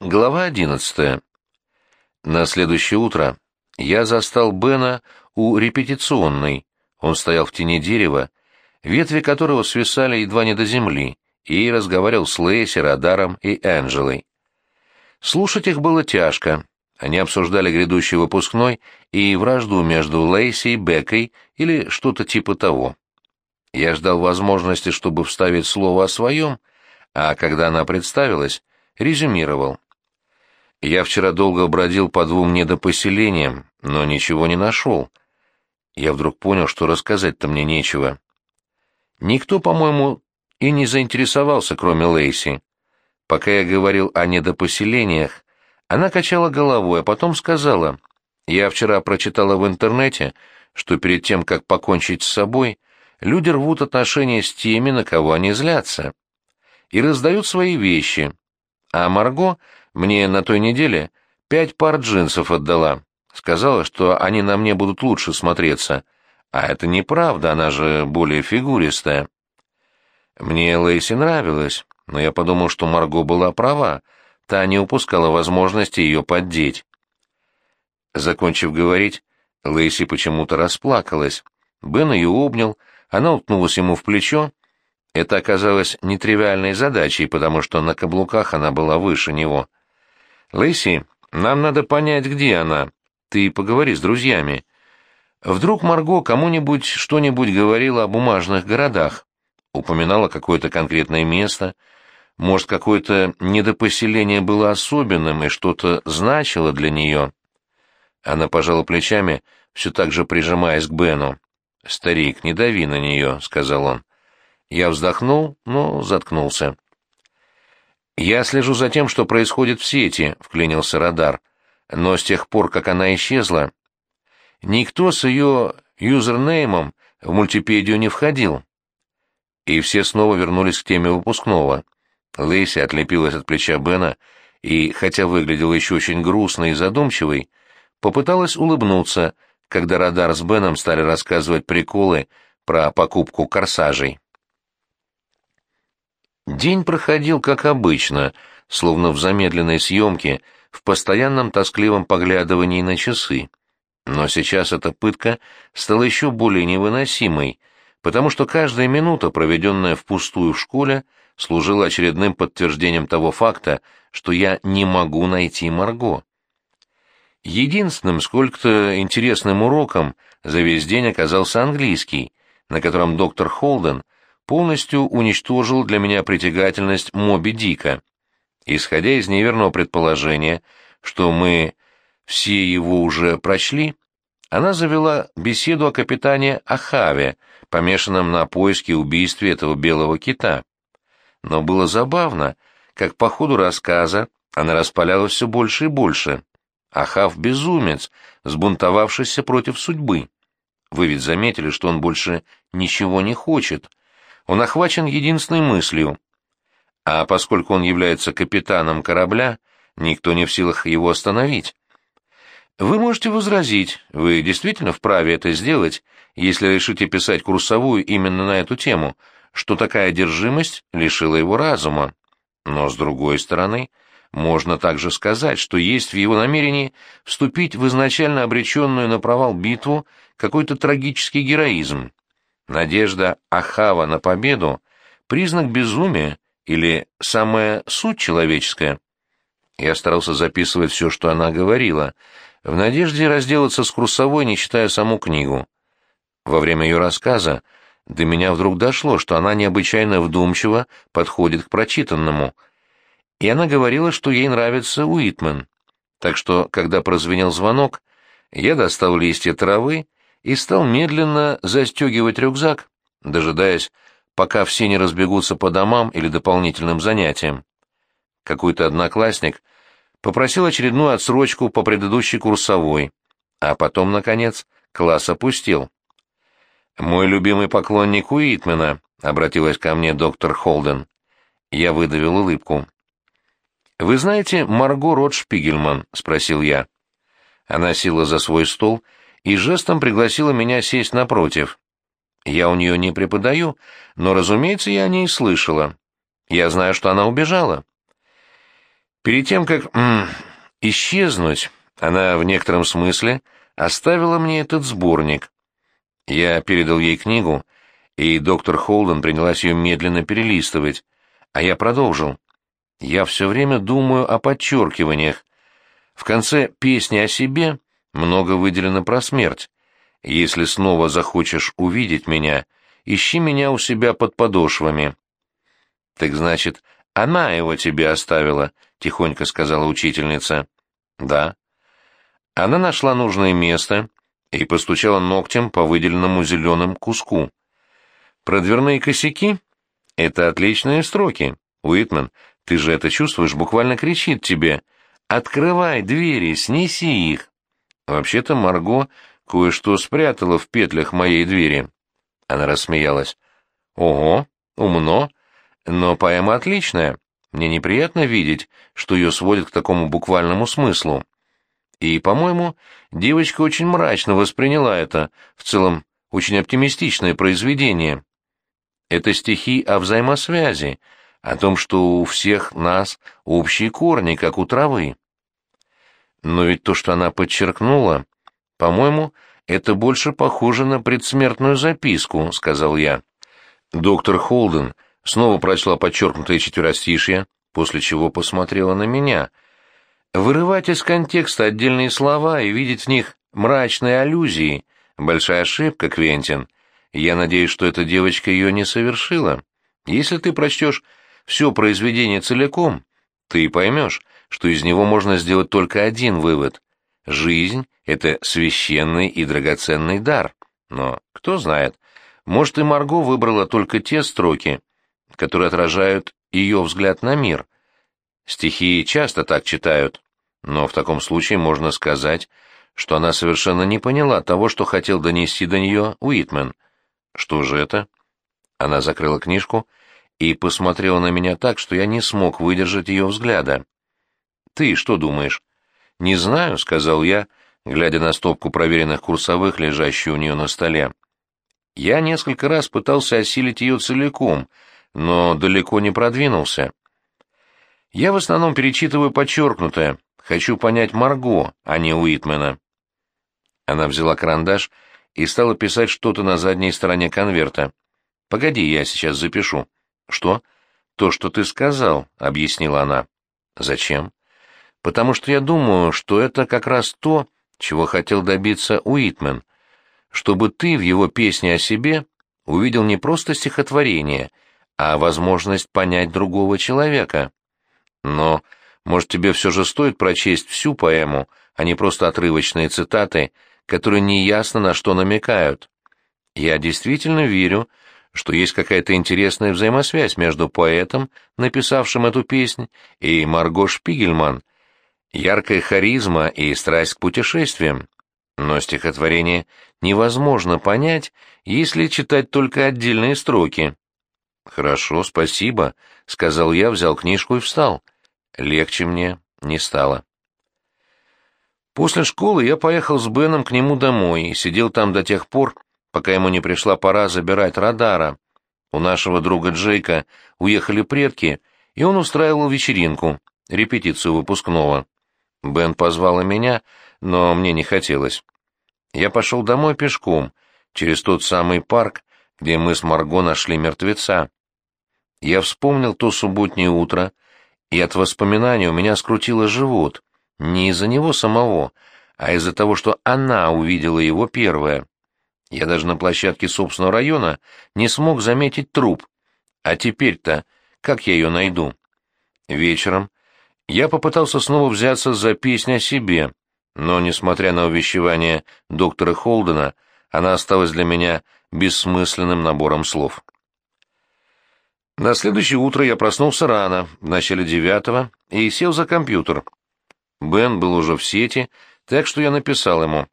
Глава одиннадцатая. На следующее утро я застал Бена у репетиционной. Он стоял в тени дерева, ветви которого свисали едва не до земли, и разговаривал с Лейси, Радаром и Энджелой. Слушать их было тяжко. Они обсуждали грядущий выпускной и вражду между Лейси и Бекой или что-то типа того. Я ждал возможности, чтобы вставить слово о своем, а когда она представилась, резюмировал. Я вчера долго бродил по двум недопоселениям, но ничего не нашел. Я вдруг понял, что рассказать-то мне нечего. Никто, по-моему, и не заинтересовался, кроме Лейси. Пока я говорил о недопоселениях, она качала головой, а потом сказала, «Я вчера прочитала в интернете, что перед тем, как покончить с собой, люди рвут отношения с теми, на кого они злятся, и раздают свои вещи, а Марго мне на той неделе пять пар джинсов отдала. Сказала, что они на мне будут лучше смотреться. А это неправда, она же более фигуристая. Мне Лейси нравилась, но я подумал, что Марго была права. Та не упускала возможности ее поддеть. Закончив говорить, Лейси почему-то расплакалась. Бен ее обнял, она уткнулась ему в плечо. Это оказалось нетривиальной задачей, потому что на каблуках она была выше него. «Лэйси, нам надо понять, где она. Ты поговори с друзьями. Вдруг Марго кому-нибудь что-нибудь говорила о бумажных городах, упоминала какое-то конкретное место, может, какое-то недопоселение было особенным и что-то значило для нее». Она пожала плечами, все так же прижимаясь к Бену. «Старик, не дави на нее», — сказал он. Я вздохнул, но заткнулся. «Я слежу за тем, что происходит в сети», — вклинился радар. «Но с тех пор, как она исчезла, никто с ее юзернеймом в мультипедию не входил». И все снова вернулись к теме выпускного. Лейси отлепилась от плеча Бена и, хотя выглядела еще очень грустной и задумчивой, попыталась улыбнуться, когда радар с Беном стали рассказывать приколы про покупку корсажей. День проходил как обычно, словно в замедленной съемке, в постоянном тоскливом поглядывании на часы. Но сейчас эта пытка стала еще более невыносимой, потому что каждая минута, проведенная впустую в школе, служила очередным подтверждением того факта, что я не могу найти Марго. Единственным сколько-то интересным уроком за весь день оказался английский, на котором доктор Холден полностью уничтожил для меня притягательность Моби Дика. Исходя из неверного предположения, что мы все его уже прочли, она завела беседу о капитане Ахаве, помешанном на поиске и убийстве этого белого кита. Но было забавно, как по ходу рассказа она распалялась все больше и больше. Ахав — безумец, сбунтовавшийся против судьбы. Вы ведь заметили, что он больше ничего не хочет — он охвачен единственной мыслью. А поскольку он является капитаном корабля, никто не в силах его остановить. Вы можете возразить, вы действительно вправе это сделать, если решите писать курсовую именно на эту тему, что такая одержимость лишила его разума. Но, с другой стороны, можно также сказать, что есть в его намерении вступить в изначально обреченную на провал битву какой-то трагический героизм. Надежда Ахава на победу — признак безумия или самая суть человеческая. Я старался записывать все, что она говорила, в надежде разделаться с Курсовой, не читая саму книгу. Во время ее рассказа до меня вдруг дошло, что она необычайно вдумчиво подходит к прочитанному, и она говорила, что ей нравится Уитмен. Так что, когда прозвенел звонок, я достал листья травы и стал медленно застегивать рюкзак, дожидаясь, пока все не разбегутся по домам или дополнительным занятиям. Какой-то одноклассник попросил очередную отсрочку по предыдущей курсовой, а потом, наконец, класс опустил. «Мой любимый поклонник Уитмена», — обратилась ко мне доктор Холден. Я выдавил улыбку. «Вы знаете Марго Рот Шпигельман?» — спросил я. Она села за свой стол и жестом пригласила меня сесть напротив. Я у нее не преподаю, но, разумеется, я о ней слышала. Я знаю, что она убежала. Перед тем, как м, исчезнуть, она в некотором смысле оставила мне этот сборник. Я передал ей книгу, и доктор Холден принялась ее медленно перелистывать, а я продолжил. Я все время думаю о подчеркиваниях. В конце песни о себе много выделено про смерть. Если снова захочешь увидеть меня, ищи меня у себя под подошвами. Так значит, она его тебе оставила, тихонько сказала учительница. Да. Она нашла нужное место и постучала ногтем по выделенному зеленым куску. Про дверные косяки? Это отличные строки. Уитмен, ты же это чувствуешь, буквально кричит тебе. Открывай двери, снеси их. Вообще-то Марго кое-что спрятала в петлях моей двери. Она рассмеялась. Ого, умно. Но поэма отличная. Мне неприятно видеть, что ее сводит к такому буквальному смыслу. И, по-моему, девочка очень мрачно восприняла это, в целом, очень оптимистичное произведение. Это стихи о взаимосвязи, о том, что у всех нас общие корни, как у травы. Но ведь то, что она подчеркнула, по-моему, это больше похоже на предсмертную записку, сказал я. Доктор Холден снова прочла подчеркнутое четверостишье, после чего посмотрела на меня. Вырывать из контекста отдельные слова и видеть в них мрачные аллюзии — большая ошибка, Квентин. Я надеюсь, что эта девочка ее не совершила. Если ты прочтешь все произведение целиком, ты поймешь, что из него можно сделать только один вывод. Жизнь — это священный и драгоценный дар. Но, кто знает, может, и Марго выбрала только те строки, которые отражают ее взгляд на мир. Стихи часто так читают, но в таком случае можно сказать, что она совершенно не поняла того, что хотел донести до нее Уитмен. Что же это? Она закрыла книжку и посмотрела на меня так, что я не смог выдержать ее взгляда. «Ты что думаешь?» «Не знаю», — сказал я, глядя на стопку проверенных курсовых, лежащую у нее на столе. Я несколько раз пытался осилить ее целиком, но далеко не продвинулся. Я в основном перечитываю подчеркнутое, хочу понять Марго, а не Уитмена. Она взяла карандаш и стала писать что-то на задней стороне конверта. «Погоди, я сейчас запишу». «Что?» «То, что ты сказал», — объяснила она. «Зачем?» «Потому что я думаю, что это как раз то, чего хотел добиться Уитмен, чтобы ты в его песне о себе увидел не просто стихотворение, а возможность понять другого человека. Но, может, тебе все же стоит прочесть всю поэму, а не просто отрывочные цитаты, которые неясно на что намекают. Я действительно верю, что есть какая-то интересная взаимосвязь между поэтом, написавшим эту песнь, и Марго Шпигельман, яркая харизма и страсть к путешествиям. Но стихотворение невозможно понять, если читать только отдельные строки. «Хорошо, спасибо», — сказал я, взял книжку и встал. Легче мне не стало. После школы я поехал с Беном к нему домой и сидел там до тех пор, пока ему не пришла пора забирать радара. У нашего друга Джейка уехали предки, и он устраивал вечеринку, репетицию выпускного. Бен позвал и меня, но мне не хотелось. Я пошел домой пешком, через тот самый парк, где мы с Марго нашли мертвеца. Я вспомнил то субботнее утро, и от воспоминаний у меня скрутило живот. Не из-за него самого, а из-за того, что она увидела его первая. Я даже на площадке собственного района не смог заметить труп. А теперь-то как я ее найду? Вечером я попытался снова взяться за песню о себе, но, несмотря на увещевание доктора Холдена, она осталась для меня бессмысленным набором слов. На следующее утро я проснулся рано, в начале девятого, и сел за компьютер. Бен был уже в сети, так что я написал ему.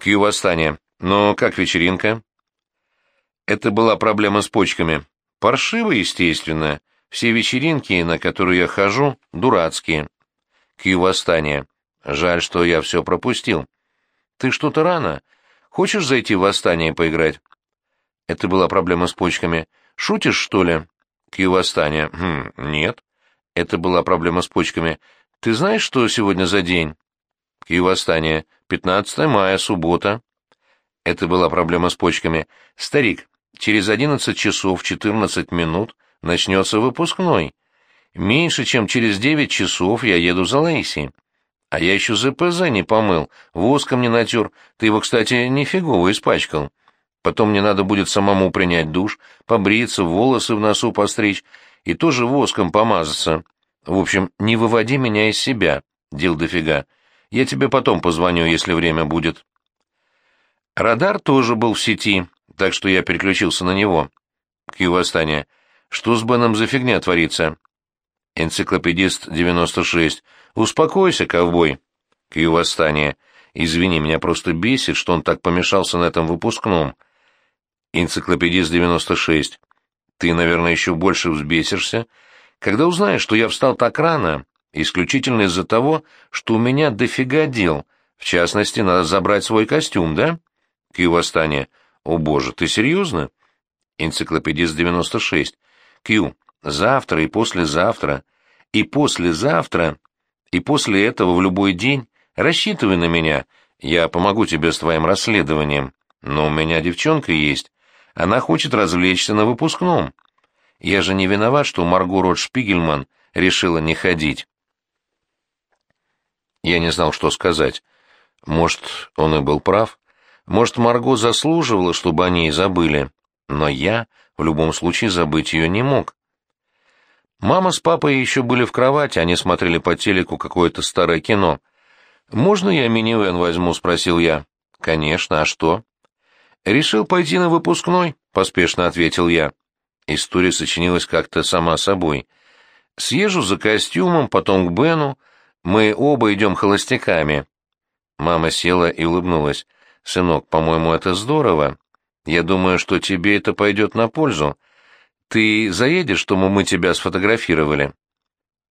«Кью восстание. Но как вечеринка?» Это была проблема с почками. Паршиво, естественно. Все вечеринки, на которые я хожу, дурацкие. Кью восстание. Жаль, что я все пропустил. Ты что-то рано. Хочешь зайти в восстание поиграть? Это была проблема с почками. Шутишь, что ли? Кью восстание. Хм, нет. Это была проблема с почками. Ты знаешь, что сегодня за день? Киев восстание. 15 мая, суббота. Это была проблема с почками. Старик, через 11 часов 14 минут начнется выпускной. Меньше, чем через 9 часов я еду за Лейси. А я еще ЗПЗ не помыл, воском не натер. Ты его, кстати, нифигово испачкал. Потом мне надо будет самому принять душ, побриться, волосы в носу постричь и тоже воском помазаться. В общем, не выводи меня из себя, дел дофига. Я тебе потом позвоню, если время будет. Радар тоже был в сети, так что я переключился на него. Кью восстание. Что с Беном за фигня творится? Энциклопедист 96. «Успокойся, ковбой!» Кью восстание. «Извини, меня просто бесит, что он так помешался на этом выпускном». Энциклопедист 96. «Ты, наверное, еще больше взбесишься, когда узнаешь, что я встал так рано, исключительно из-за того, что у меня дофига дел. В частности, надо забрать свой костюм, да?» Кью восстание. «О боже, ты серьезно?» Энциклопедист 96. «Кью, завтра и послезавтра, и послезавтра, и после этого в любой день рассчитывай на меня, я помогу тебе с твоим расследованием. Но у меня девчонка есть, она хочет развлечься на выпускном. Я же не виноват, что Марго Рот Шпигельман решила не ходить». Я не знал, что сказать. Может, он и был прав. Может, Марго заслуживала, чтобы о ней забыли. Но я в любом случае забыть ее не мог. Мама с папой еще были в кровати, они смотрели по телеку какое-то старое кино. «Можно я минивэн возьму?» — спросил я. «Конечно, а что?» «Решил пойти на выпускной», — поспешно ответил я. История сочинилась как-то сама собой. «Съезжу за костюмом, потом к Бену. Мы оба идем холостяками». Мама села и улыбнулась. «Сынок, по-моему, это здорово. Я думаю, что тебе это пойдет на пользу. Ты заедешь, чтобы мы тебя сфотографировали?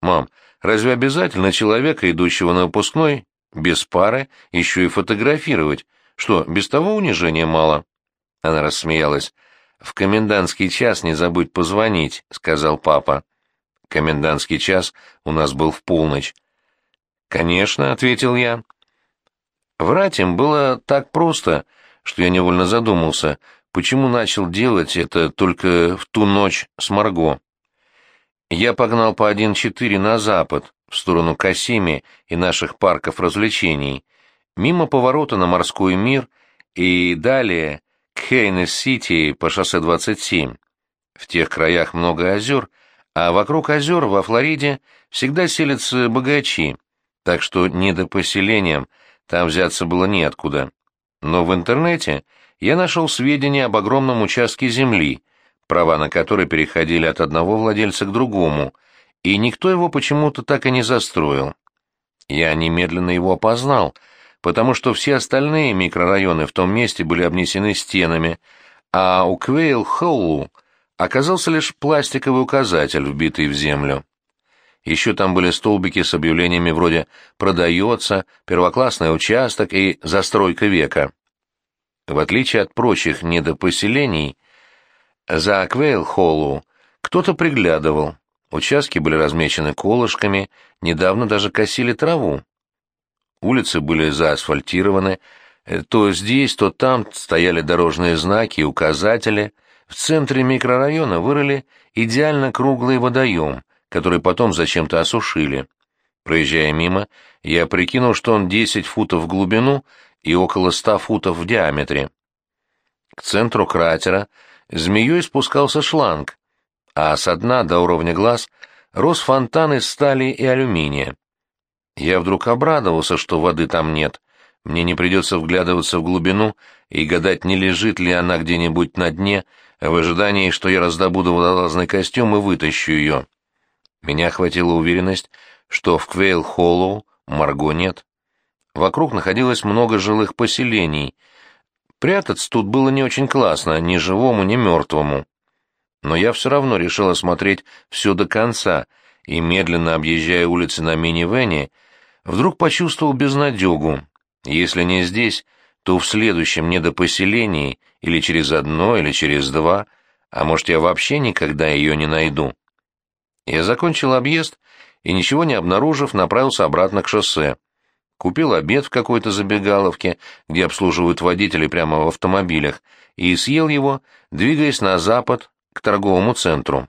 Мам, разве обязательно человека, идущего на выпускной, без пары, еще и фотографировать? Что, без того унижения мало? Она рассмеялась. В комендантский час не забудь позвонить, сказал папа. Комендантский час у нас был в полночь. Конечно, ответил я. Врать им было так просто, что я невольно задумался, почему начал делать это только в ту ночь с Марго. Я погнал по 1.4 на запад, в сторону Касими и наших парков развлечений, мимо поворота на морской мир и далее к Хейнес-Сити по шоссе 27. В тех краях много озер, а вокруг озер во Флориде всегда селятся богачи, так что не до поселениям там взяться было неоткуда. Но в интернете я нашел сведения об огромном участке земли, права на который переходили от одного владельца к другому, и никто его почему-то так и не застроил. Я немедленно его опознал, потому что все остальные микрорайоны в том месте были обнесены стенами, а у Квейл-Холлу оказался лишь пластиковый указатель, вбитый в землю. Еще там были столбики с объявлениями вроде «Продается», «Первоклассный участок» и «Застройка века». В отличие от прочих недопоселений, за Аквейл-Холлу кто-то приглядывал. Участки были размечены колышками, недавно даже косили траву. Улицы были заасфальтированы, то здесь, то там стояли дорожные знаки и указатели. В центре микрорайона вырыли идеально круглый водоем, который потом зачем-то осушили. Проезжая мимо, я прикинул, что он 10 футов в глубину и около ста футов в диаметре. К центру кратера змеей спускался шланг, а со дна до уровня глаз рос фонтан из стали и алюминия. Я вдруг обрадовался, что воды там нет. Мне не придется вглядываться в глубину и гадать, не лежит ли она где-нибудь на дне, в ожидании, что я раздобуду водолазный костюм и вытащу ее. Меня охватила уверенность, что в Квейл-Холлоу Марго нет. Вокруг находилось много жилых поселений. Прятаться тут было не очень классно, ни живому, ни мертвому. Но я все равно решил осмотреть все до конца, и, медленно объезжая улицы на минивэне, вдруг почувствовал безнадегу. Если не здесь, то в следующем недопоселении, или через одно, или через два, а может, я вообще никогда ее не найду. Я закончил объезд и, ничего не обнаружив, направился обратно к шоссе. Купил обед в какой-то забегаловке, где обслуживают водителей прямо в автомобилях, и съел его, двигаясь на запад к торговому центру.